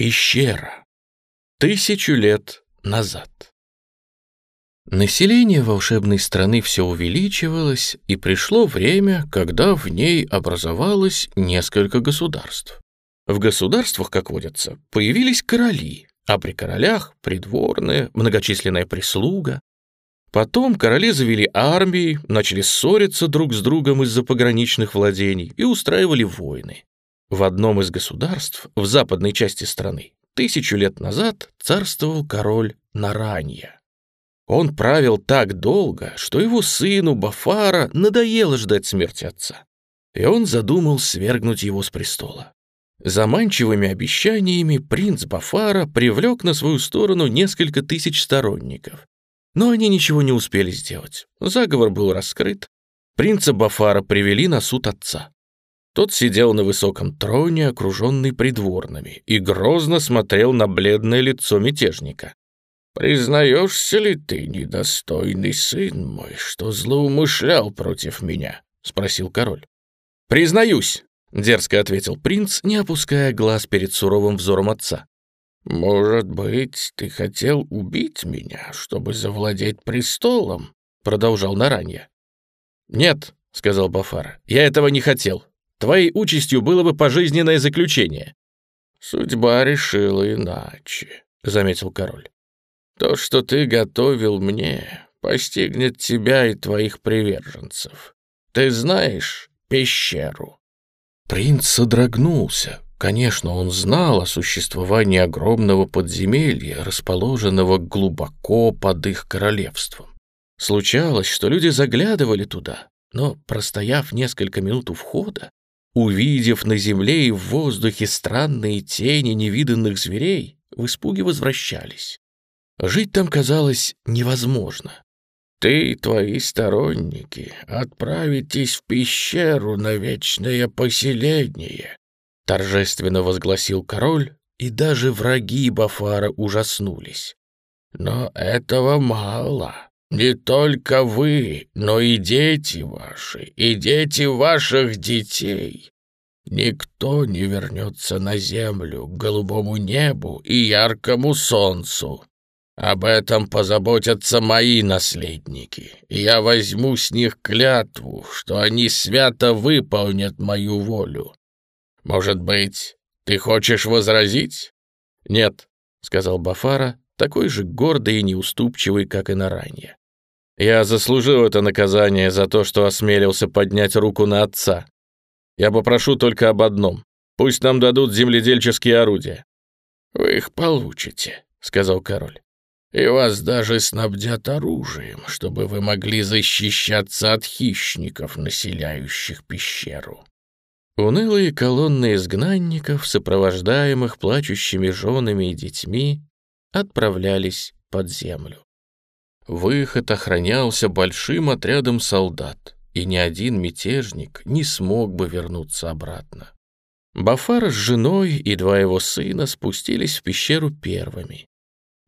Пещера. Тысячу лет назад. Население волшебной страны все увеличивалось, и пришло время, когда в ней образовалось несколько государств. В государствах, как водится, появились короли, а при королях — придворная, многочисленная прислуга. Потом короли завели армии, начали ссориться друг с другом из-за пограничных владений и устраивали войны. В одном из государств, в западной части страны, тысячу лет назад царствовал король Наранья. Он правил так долго, что его сыну Бафара надоело ждать смерти отца, и он задумал свергнуть его с престола. Заманчивыми обещаниями принц Бафара привлек на свою сторону несколько тысяч сторонников. Но они ничего не успели сделать. Заговор был раскрыт. Принца Бафара привели на суд отца. Тот сидел на высоком троне, окруженный придворными, и грозно смотрел на бледное лицо мятежника. «Признаешься ли ты, недостойный сын мой, что злоумышлял против меня?» — спросил король. «Признаюсь», — дерзко ответил принц, не опуская глаз перед суровым взором отца. «Может быть, ты хотел убить меня, чтобы завладеть престолом?» — продолжал Наранья. «Нет», — сказал Бафар, — «я этого не хотел. Твоей участью было бы пожизненное заключение». «Судьба решила иначе», — заметил король. То, что ты готовил мне, постигнет тебя и твоих приверженцев. Ты знаешь пещеру?» Принц содрогнулся. Конечно, он знал о существовании огромного подземелья, расположенного глубоко под их королевством. Случалось, что люди заглядывали туда, но, простояв несколько минут у входа, увидев на земле и в воздухе странные тени невиданных зверей, в испуге возвращались. Жить там казалось невозможно. Ты и твои сторонники отправитесь в пещеру на вечное поселение, торжественно возгласил король, и даже враги Бафара ужаснулись. Но этого мало. Не только вы, но и дети ваши, и дети ваших детей. Никто не вернется на землю, к голубому небу и яркому солнцу. Об этом позаботятся мои наследники, я возьму с них клятву, что они свято выполнят мою волю. Может быть, ты хочешь возразить? Нет, сказал Бафара, такой же гордый и неуступчивый, как и на ранее. Я заслужил это наказание за то, что осмелился поднять руку на отца. Я попрошу только об одном. Пусть нам дадут земледельческие орудия. Вы их получите, сказал король и вас даже снабдят оружием, чтобы вы могли защищаться от хищников, населяющих пещеру». Унылые колонны изгнанников, сопровождаемых плачущими женами и детьми, отправлялись под землю. Выход охранялся большим отрядом солдат, и ни один мятежник не смог бы вернуться обратно. Бафар с женой и два его сына спустились в пещеру первыми.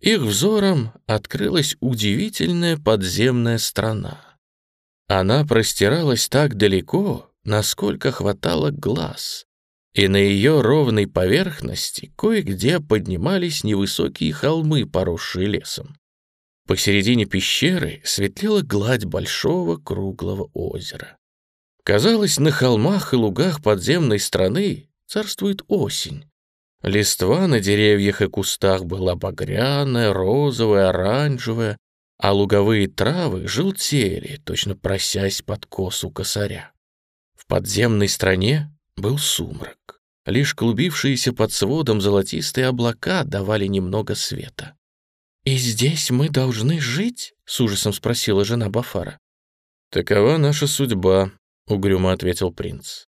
Их взором открылась удивительная подземная страна. Она простиралась так далеко, насколько хватало глаз, и на ее ровной поверхности кое-где поднимались невысокие холмы, поросшие лесом. Посередине пещеры светлела гладь большого круглого озера. Казалось, на холмах и лугах подземной страны царствует осень, Листва на деревьях и кустах была багряная, розовая, оранжевая, а луговые травы желтели, точно просясь под косу косаря. В подземной стране был сумрак. Лишь клубившиеся под сводом золотистые облака давали немного света. «И здесь мы должны жить?» — с ужасом спросила жена Бафара. «Такова наша судьба», — угрюмо ответил принц.